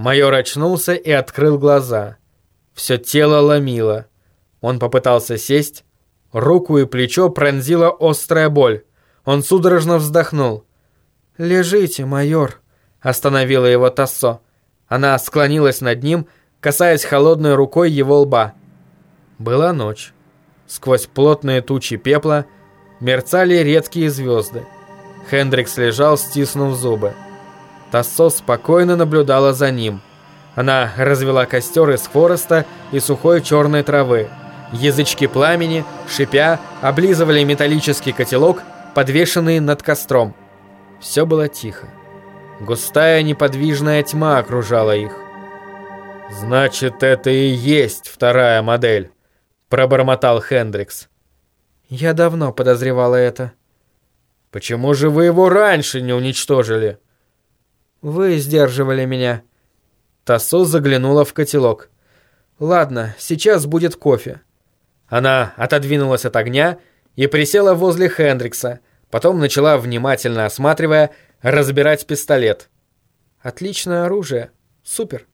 Майор очнулся и открыл глаза. Все тело ломило. Он попытался сесть. Руку и плечо пронзила острая боль. Он судорожно вздохнул. «Лежите, майор», — остановила его Тассо. Она склонилась над ним, касаясь холодной рукой его лба. Была ночь. Сквозь плотные тучи пепла мерцали редкие звезды. Хендрикс лежал, стиснув зубы. Тассо спокойно наблюдала за ним. Она развела костер из хвороста и сухой черной травы. Язычки пламени, шипя, облизывали металлический котелок, подвешенный над костром. Все было тихо. Густая неподвижная тьма окружала их. «Значит, это и есть вторая модель», — пробормотал Хендрикс. «Я давно подозревала это». «Почему же вы его раньше не уничтожили?» «Вы сдерживали меня». Тассо заглянула в котелок. «Ладно, сейчас будет кофе». Она отодвинулась от огня и присела возле Хендрикса, потом начала, внимательно осматривая, разбирать пистолет. Отличное оружие. Супер.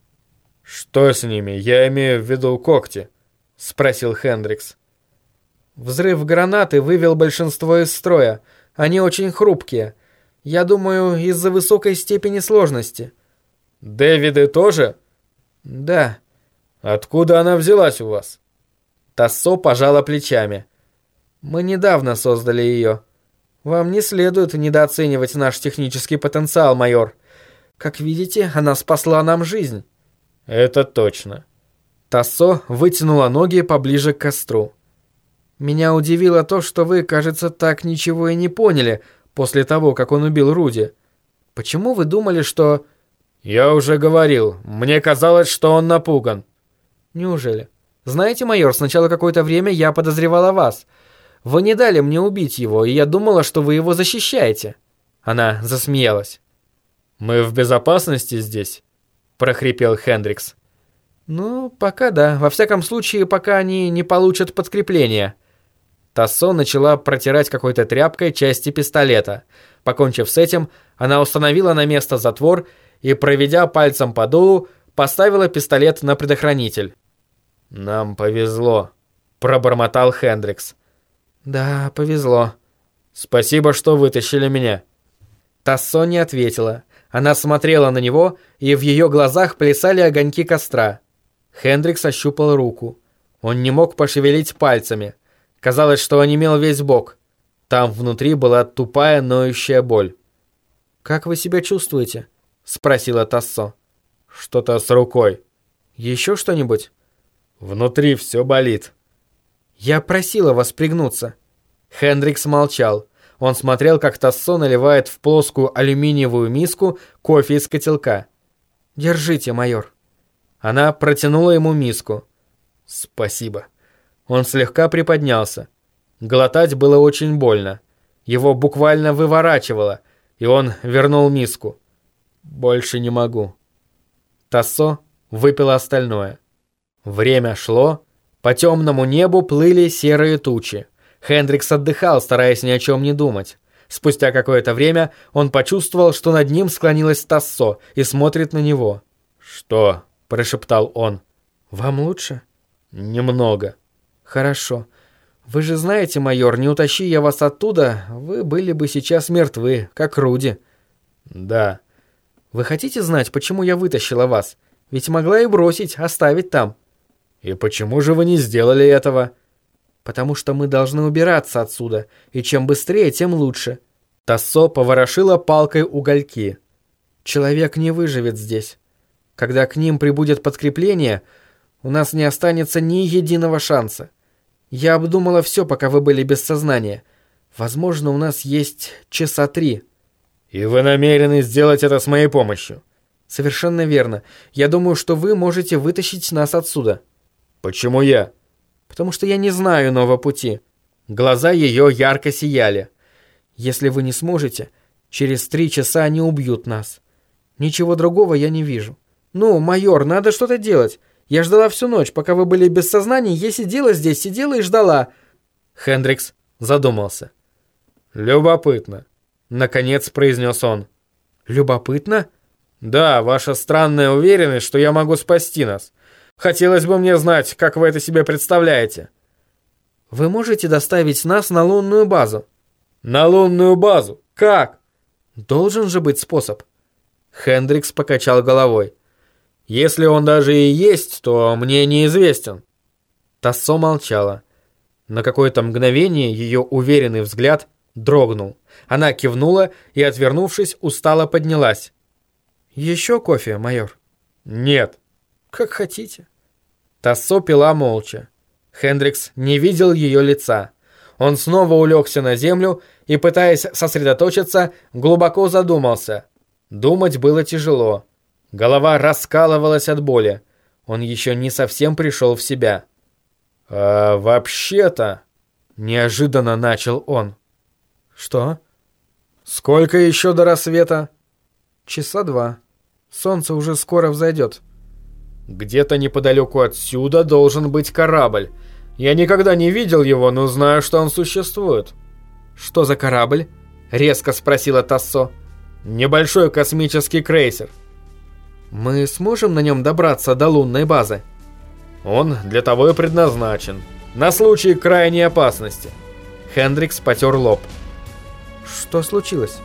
Что с ними? Я имею в виду когти, спросил Хендрикс. Взрыв гранаты вывел большинство из строя. Они очень хрупкие. Я думаю, из-за высокой степени сложности. Дэвиды тоже? Да. Откуда она взялась у вас? Тассо пожала плечами. Мы недавно создали ее. Вам не следует недооценивать наш технический потенциал, майор. Как видите, она спасла нам жизнь. Это точно. Тассо вытянула ноги поближе к костру. Меня удивило то, что вы, кажется, так ничего и не поняли после того, как он убил Руди. Почему вы думали, что... Я уже говорил, мне казалось, что он напуган. Неужели? Знаете, майор, сначала какое-то время я подозревала вас — вы не дали мне убить его, и я думала, что вы его защищаете». Она засмеялась. «Мы в безопасности здесь?» – прохрипел Хендрикс. «Ну, пока да. Во всяком случае, пока они не получат подкрепления». Тассо начала протирать какой-то тряпкой части пистолета. Покончив с этим, она установила на место затвор и, проведя пальцем по дулу, поставила пистолет на предохранитель. «Нам повезло», – пробормотал Хендрикс. «Да, повезло. Спасибо, что вытащили меня». Тассо не ответила. Она смотрела на него, и в ее глазах плясали огоньки костра. Хендрикс ощупал руку. Он не мог пошевелить пальцами. Казалось, что онемел весь бок. Там внутри была тупая ноющая боль. «Как вы себя чувствуете?» — спросила Тассо. «Что-то с рукой». «Еще что-нибудь?» «Внутри все болит». «Я просила вас пригнуться». Хендрикс молчал. Он смотрел, как Тассо наливает в плоскую алюминиевую миску кофе из котелка. «Держите, майор». Она протянула ему миску. «Спасибо». Он слегка приподнялся. Глотать было очень больно. Его буквально выворачивало, и он вернул миску. «Больше не могу». Тассо выпила остальное. Время шло, по темному небу плыли серые тучи. Хендрикс отдыхал, стараясь ни о чем не думать. Спустя какое-то время он почувствовал, что над ним склонилась Тассо и смотрит на него. «Что?» – прошептал он. «Вам лучше?» «Немного». «Хорошо. Вы же знаете, майор, не утащи я вас оттуда, вы были бы сейчас мертвы, как Руди». «Да». «Вы хотите знать, почему я вытащила вас? Ведь могла и бросить, оставить там». «И почему же вы не сделали этого?» «Потому что мы должны убираться отсюда, и чем быстрее, тем лучше». Тассо поворошила палкой угольки. «Человек не выживет здесь. Когда к ним прибудет подкрепление, у нас не останется ни единого шанса. Я обдумала все, пока вы были без сознания. Возможно, у нас есть часа три». «И вы намерены сделать это с моей помощью?» «Совершенно верно. Я думаю, что вы можете вытащить нас отсюда». «Почему я?» «Потому что я не знаю нового пути». Глаза ее ярко сияли. «Если вы не сможете, через три часа они убьют нас. Ничего другого я не вижу. Ну, майор, надо что-то делать. Я ждала всю ночь, пока вы были без сознания, я сидела здесь, сидела и ждала». Хендрикс задумался. «Любопытно», — наконец произнес он. «Любопытно?» Да, ваша странная уверенность, что я могу спасти нас. Хотелось бы мне знать, как вы это себе представляете. Вы можете доставить нас на лунную базу? На лунную базу? Как? Должен же быть способ. Хендрикс покачал головой. Если он даже и есть, то мне неизвестен. Тассо молчала. На какое-то мгновение ее уверенный взгляд дрогнул. Она кивнула и, отвернувшись, устало поднялась. «Еще кофе, майор?» «Нет». «Как хотите». Тассо пила молча. Хендрикс не видел ее лица. Он снова улегся на землю и, пытаясь сосредоточиться, глубоко задумался. Думать было тяжело. Голова раскалывалась от боли. Он еще не совсем пришел в себя. «А вообще-то...» — неожиданно начал он. «Что?» «Сколько еще до рассвета?» «Часа два. Солнце уже скоро взойдет». «Где-то неподалеку отсюда должен быть корабль. Я никогда не видел его, но знаю, что он существует». «Что за корабль?» — резко спросила Тассо. «Небольшой космический крейсер». «Мы сможем на нем добраться до лунной базы?» «Он для того и предназначен. На случай крайней опасности». Хендрикс потер лоб. «Что случилось?»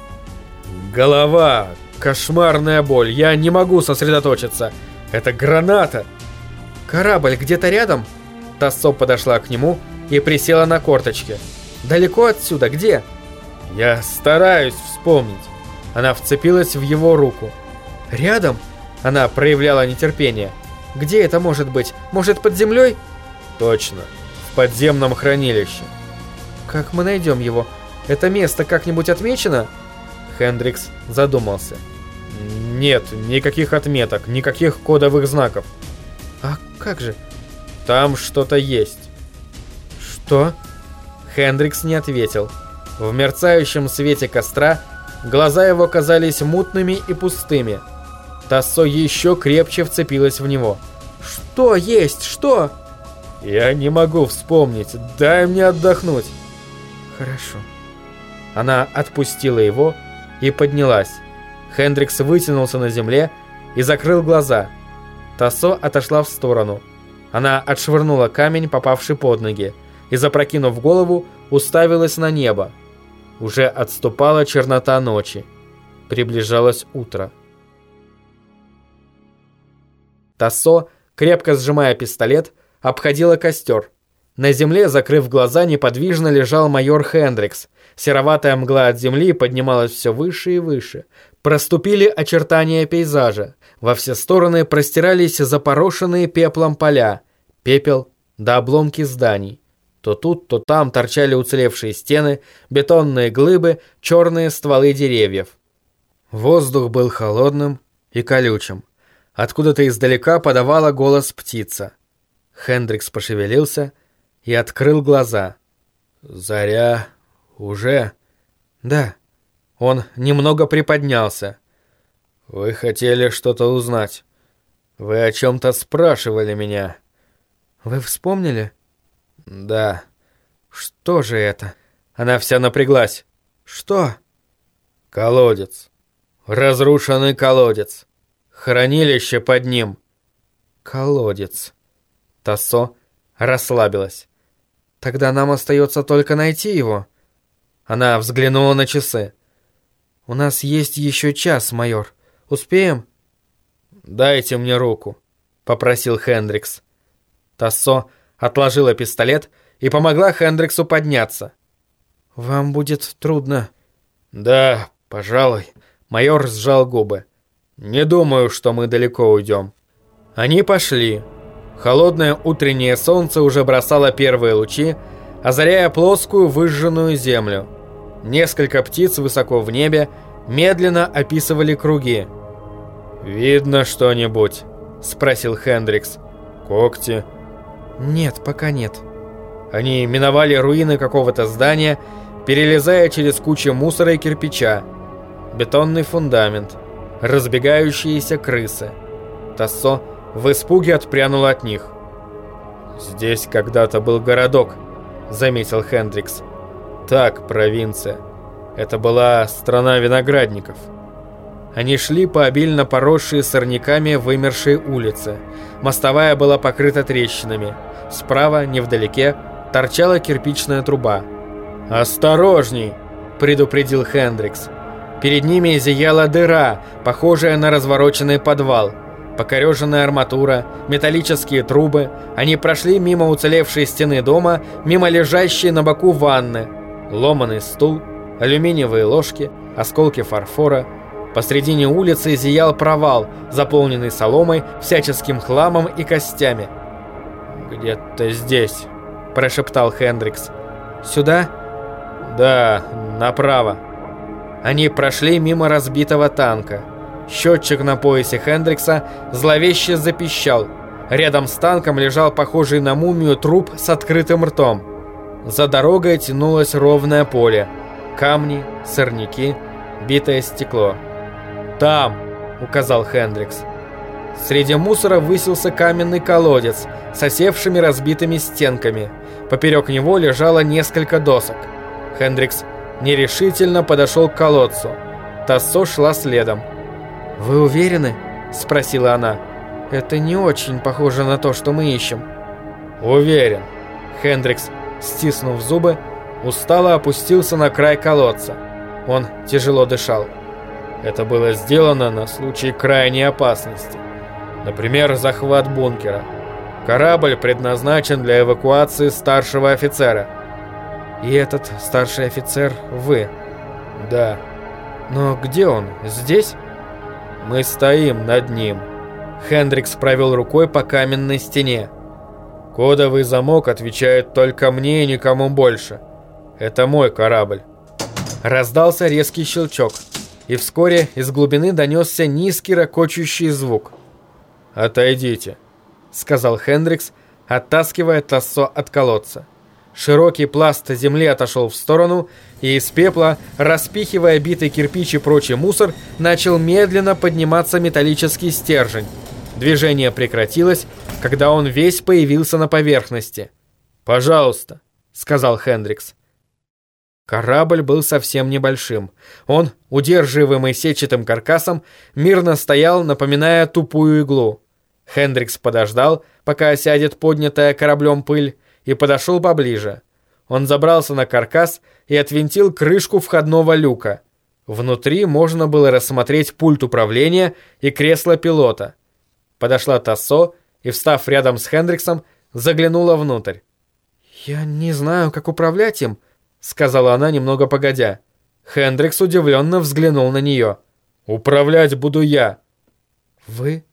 «Голова! Кошмарная боль! Я не могу сосредоточиться! Это граната!» «Корабль где-то рядом?» Тассо подошла к нему и присела на корточки. «Далеко отсюда? Где?» «Я стараюсь вспомнить». Она вцепилась в его руку. «Рядом?» Она проявляла нетерпение. «Где это может быть? Может, под землей?» «Точно. В подземном хранилище». «Как мы найдем его? Это место как-нибудь отмечено?» Хендрикс задумался. «Нет, никаких отметок, никаких кодовых знаков». «А как же?» Там что-то есть». «Что?» Хендрикс не ответил. В мерцающем свете костра глаза его казались мутными и пустыми. Тассо еще крепче вцепилась в него. «Что есть? Что?» «Я не могу вспомнить. Дай мне отдохнуть». «Хорошо». Она отпустила его и поднялась. Хендрикс вытянулся на земле и закрыл глаза. Тассо отошла в сторону. Она отшвырнула камень, попавший под ноги, и, запрокинув голову, уставилась на небо. Уже отступала чернота ночи. Приближалось утро. Тассо, крепко сжимая пистолет, обходила костер. На земле, закрыв глаза, неподвижно лежал майор Хендрикс. Сероватая мгла от земли поднималась все выше и выше. Проступили очертания пейзажа. Во все стороны простирались запорошенные пеплом поля. Пепел до обломки зданий. То тут, то там торчали уцелевшие стены, бетонные глыбы, черные стволы деревьев. Воздух был холодным и колючим. Откуда-то издалека подавала голос птица. Хендрикс пошевелился и открыл глаза. «Заря уже?» «Да». Он немного приподнялся. «Вы хотели что-то узнать. Вы о чем-то спрашивали меня». «Вы вспомнили?» «Да». «Что же это?» Она вся напряглась. «Что?» «Колодец. Разрушенный колодец. Хранилище под ним». «Колодец». Тассо расслабилась. «Тогда нам остается только найти его». Она взглянула на часы. «У нас есть еще час, майор. Успеем?» «Дайте мне руку», — попросил Хендрикс. Тассо отложила пистолет и помогла Хендриксу подняться. «Вам будет трудно». «Да, пожалуй». Майор сжал губы. «Не думаю, что мы далеко уйдем». Они пошли. Холодное утреннее солнце уже бросало первые лучи, озаряя плоскую выжженную землю. Несколько птиц высоко в небе медленно описывали круги. «Видно что-нибудь?» – спросил Хендрикс. «Когти?» «Нет, пока нет». Они миновали руины какого-то здания, перелезая через кучу мусора и кирпича. Бетонный фундамент, разбегающиеся крысы. Тассо в испуге отпрянула от них. «Здесь когда-то был городок», — заметил Хендрикс. «Так, провинция. Это была страна виноградников». Они шли по обильно поросшей сорняками вымершей улице. Мостовая была покрыта трещинами. Справа, невдалеке, торчала кирпичная труба. «Осторожней!» – предупредил Хендрикс. Перед ними зияла дыра, похожая на развороченный подвал. Покореженная арматура, металлические трубы. Они прошли мимо уцелевшей стены дома, мимо лежащей на боку ванны. Ломаный стул, алюминиевые ложки, осколки фарфора – Посредине улицы зиял провал, заполненный соломой, всяческим хламом и костями. «Где-то здесь», – прошептал Хендрикс. «Сюда?» «Да, направо». Они прошли мимо разбитого танка. Счетчик на поясе Хендрикса зловеще запищал. Рядом с танком лежал похожий на мумию труп с открытым ртом. За дорогой тянулось ровное поле. Камни, сорняки, битое стекло. «Там!» — указал Хендрикс. Среди мусора высился каменный колодец с осевшими разбитыми стенками. Поперек него лежало несколько досок. Хендрикс нерешительно подошел к колодцу. Тассо шла следом. «Вы уверены?» — спросила она. «Это не очень похоже на то, что мы ищем». «Уверен». Хендрикс, стиснув зубы, устало опустился на край колодца. Он тяжело дышал. Это было сделано на случай крайней опасности. Например, захват бункера. Корабль предназначен для эвакуации старшего офицера. И этот старший офицер вы? Да. Но где он? Здесь? Мы стоим над ним. Хендрикс провел рукой по каменной стене. Кодовый замок отвечает только мне и никому больше. Это мой корабль. Раздался резкий щелчок и вскоре из глубины донесся низкий ракочущий звук. «Отойдите», — сказал Хендрикс, оттаскивая Тассо от колодца. Широкий пласт земли отошел в сторону, и из пепла, распихивая битый кирпич и прочий мусор, начал медленно подниматься металлический стержень. Движение прекратилось, когда он весь появился на поверхности. «Пожалуйста», — сказал Хендрикс. Корабль был совсем небольшим. Он, удерживаемый сетчатым каркасом, мирно стоял, напоминая тупую иглу. Хендрикс подождал, пока осядет поднятая кораблем пыль, и подошел поближе. Он забрался на каркас и отвинтил крышку входного люка. Внутри можно было рассмотреть пульт управления и кресло пилота. Подошла Тассо и, встав рядом с Хендриксом, заглянула внутрь. «Я не знаю, как управлять им», сказала она немного погодя. Хендрикс удивленно взглянул на нее. «Управлять буду я». «Вы?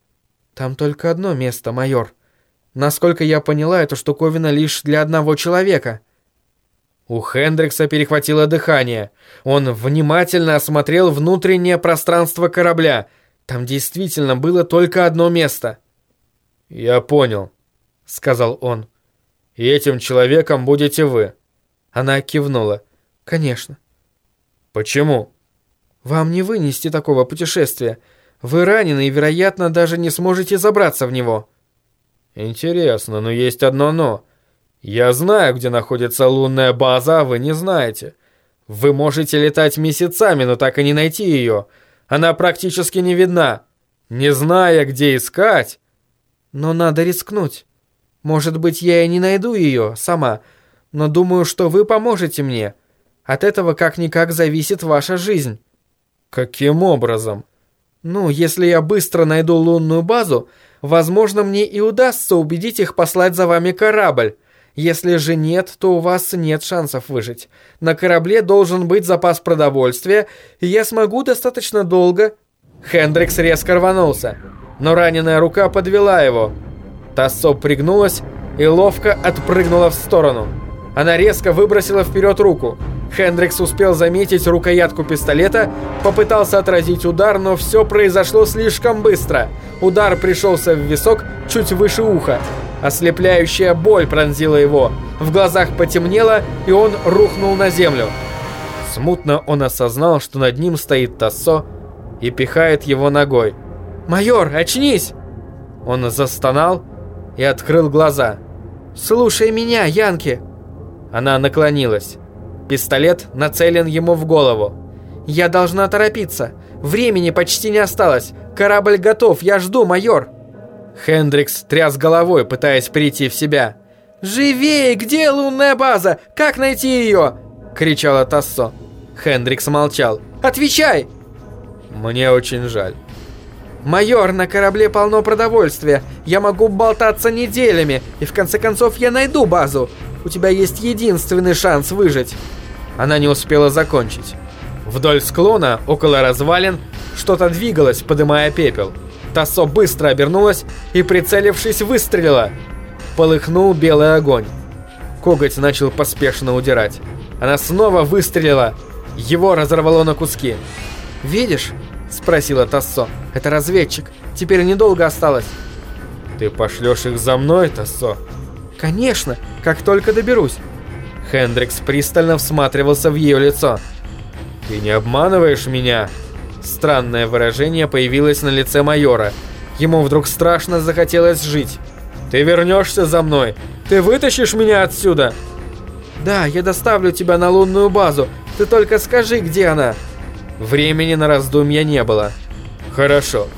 Там только одно место, майор. Насколько я поняла, эта штуковина лишь для одного человека». У Хендрикса перехватило дыхание. Он внимательно осмотрел внутреннее пространство корабля. Там действительно было только одно место. «Я понял», — сказал он. «И этим человеком будете вы». Она кивнула. «Конечно». «Почему?» «Вам не вынести такого путешествия. Вы ранены и, вероятно, даже не сможете забраться в него». «Интересно, но есть одно «но». Я знаю, где находится лунная база, а вы не знаете. Вы можете летать месяцами, но так и не найти ее. Она практически не видна. Не зная, где искать...» «Но надо рискнуть. Может быть, я и не найду ее сама, но думаю, что вы поможете мне. От этого как-никак зависит ваша жизнь». «Каким образом?» «Ну, если я быстро найду лунную базу, возможно, мне и удастся убедить их послать за вами корабль. Если же нет, то у вас нет шансов выжить. На корабле должен быть запас продовольствия, и я смогу достаточно долго...» Хендрикс резко рванулся, но раненая рука подвела его. Тассо пригнулась и ловко отпрыгнула в сторону. Она резко выбросила вперед руку. Хендрикс успел заметить рукоятку пистолета, попытался отразить удар, но все произошло слишком быстро. Удар пришелся в висок чуть выше уха. Ослепляющая боль пронзила его. В глазах потемнело, и он рухнул на землю. Смутно он осознал, что над ним стоит Тассо и пихает его ногой. «Майор, очнись!» Он застонал и открыл глаза. «Слушай меня, Янки!» Она наклонилась. Пистолет нацелен ему в голову. «Я должна торопиться. Времени почти не осталось. Корабль готов, я жду, майор!» Хендрикс тряс головой, пытаясь прийти в себя. «Живей! Где лунная база? Как найти ее?» — кричала Тассо. Хендрикс молчал. «Отвечай!» «Мне очень жаль». «Майор, на корабле полно продовольствия. Я могу болтаться неделями, и в конце концов я найду базу. У тебя есть единственный шанс выжить». Она не успела закончить. Вдоль склона, около развалин, что-то двигалось, подымая пепел. Тассо быстро обернулась и, прицелившись, выстрелила. Полыхнул белый огонь. Коготь начал поспешно удирать. Она снова выстрелила. Его разорвало на куски. «Видишь?» – спросила Тассо. «Это разведчик. Теперь недолго осталось». «Ты пошлешь их за мной, Тассо?» «Конечно, как только доберусь». Хендрикс пристально всматривался в ее лицо. «Ты не обманываешь меня?» Странное выражение появилось на лице майора. Ему вдруг страшно захотелось жить. «Ты вернешься за мной? Ты вытащишь меня отсюда?» «Да, я доставлю тебя на лунную базу. Ты только скажи, где она». Времени на раздумья не было. «Хорошо».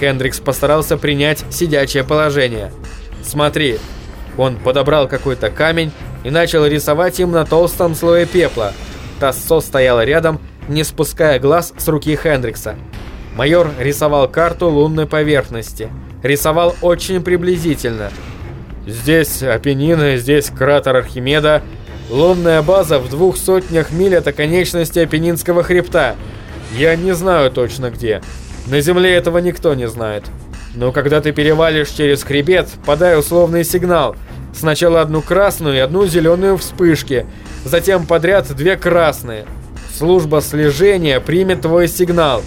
Хендрикс постарался принять сидячее положение. «Смотри». Он подобрал какой-то камень и начал рисовать им на толстом слое пепла. Тассо стояла рядом не спуская глаз с руки Хендрикса. Майор рисовал карту лунной поверхности. Рисовал очень приблизительно. Здесь Апеннины, здесь кратер Архимеда. Лунная база в двух сотнях миль от оконечности Апеннинского хребта. Я не знаю точно где. На Земле этого никто не знает. Но когда ты перевалишь через хребет, подай условный сигнал. Сначала одну красную и одну зеленую вспышки. Затем подряд две красные – Служба слежения примет твой сигнал.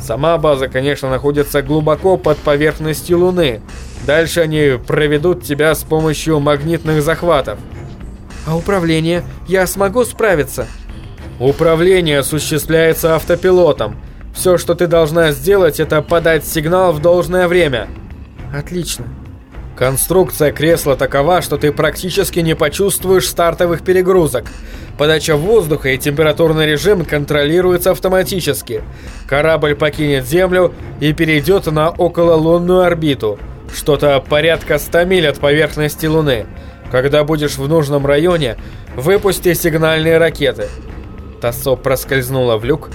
Сама база, конечно, находится глубоко под поверхностью Луны. Дальше они проведут тебя с помощью магнитных захватов. А управление? Я смогу справиться? Управление осуществляется автопилотом. Все, что ты должна сделать, это подать сигнал в должное время. Отлично. Конструкция кресла такова, что ты практически не почувствуешь стартовых перегрузок. Подача воздуха и температурный режим контролируются автоматически. Корабль покинет Землю и перейдет на окололунную орбиту. Что-то порядка 100 миль от поверхности Луны. Когда будешь в нужном районе, выпусти сигнальные ракеты. Тассо проскользнула в люк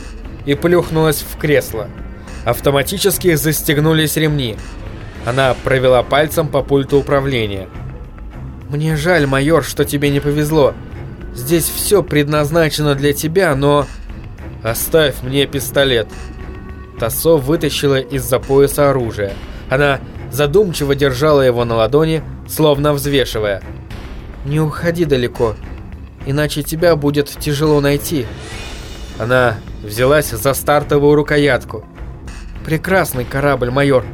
и плюхнулась в кресло. Автоматически застегнулись ремни. Она провела пальцем по пульту управления. «Мне жаль, майор, что тебе не повезло. Здесь все предназначено для тебя, но...» «Оставь мне пистолет». Тассо вытащила из-за пояса оружие. Она задумчиво держала его на ладони, словно взвешивая. «Не уходи далеко, иначе тебя будет тяжело найти». Она взялась за стартовую рукоятку. «Прекрасный корабль, майор.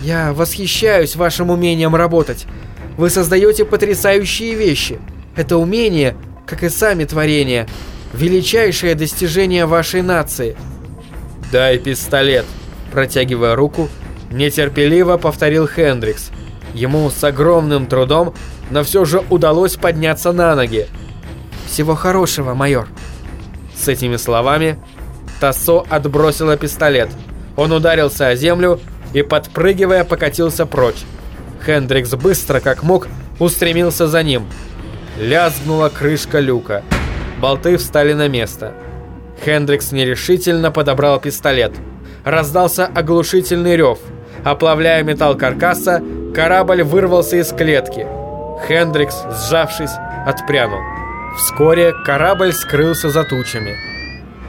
Я восхищаюсь вашим умением работать. Вы создаете потрясающие вещи. Это умение, как и сами творения, величайшее достижение вашей нации. «Дай пистолет», протягивая руку, нетерпеливо повторил Хендрикс. Ему с огромным трудом, но все же удалось подняться на ноги. «Всего хорошего, майор». С этими словами Тассо отбросила пистолет. Он ударился о землю и, подпрыгивая, покатился прочь. Хендрикс быстро, как мог, устремился за ним. Лязгнула крышка люка. Болты встали на место. Хендрикс нерешительно подобрал пистолет. Раздался оглушительный рев. Оплавляя металл каркаса, корабль вырвался из клетки. Хендрикс, сжавшись, отпрянул. Вскоре корабль скрылся за тучами.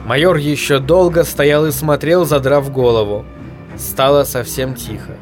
Майор еще долго стоял и смотрел, задрав голову. Стало совсем тихо.